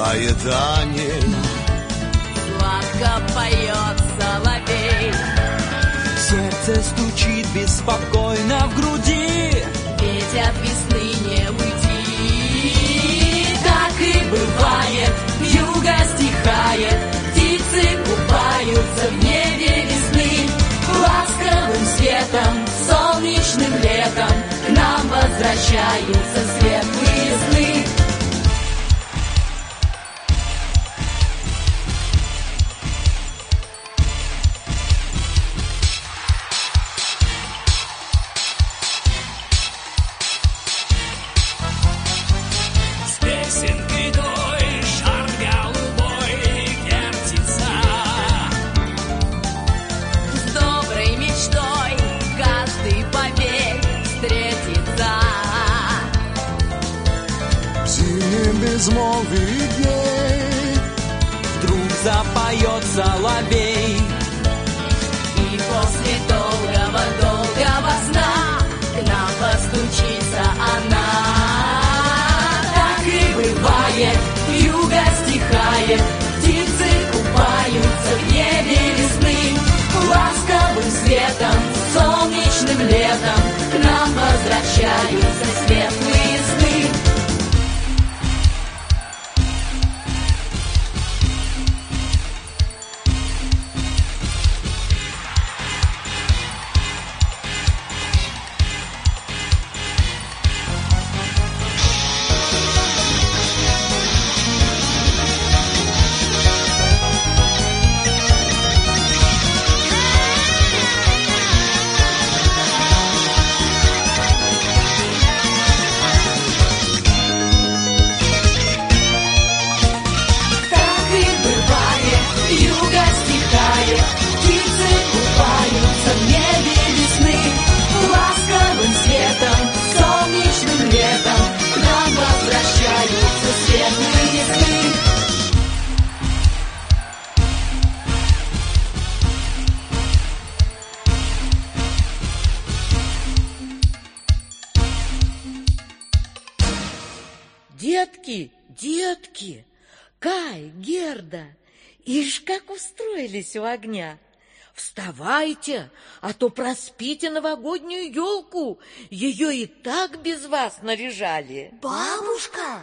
ангел. Сладко поет соловей. Сердце стучит беспокойно в груди. Ведь от весны не уйти. Так и бывает, юго стихает, птицы купаются в небе весны. Ласковым светом, солнечным летом к нам возвращаются светлые дней Вдруг запоет соловей. Детки, детки, Кай, Герда, ишь как устроились у огня. Вставайте, а то проспите новогоднюю елку. Ее и так без вас наряжали. Бабушка,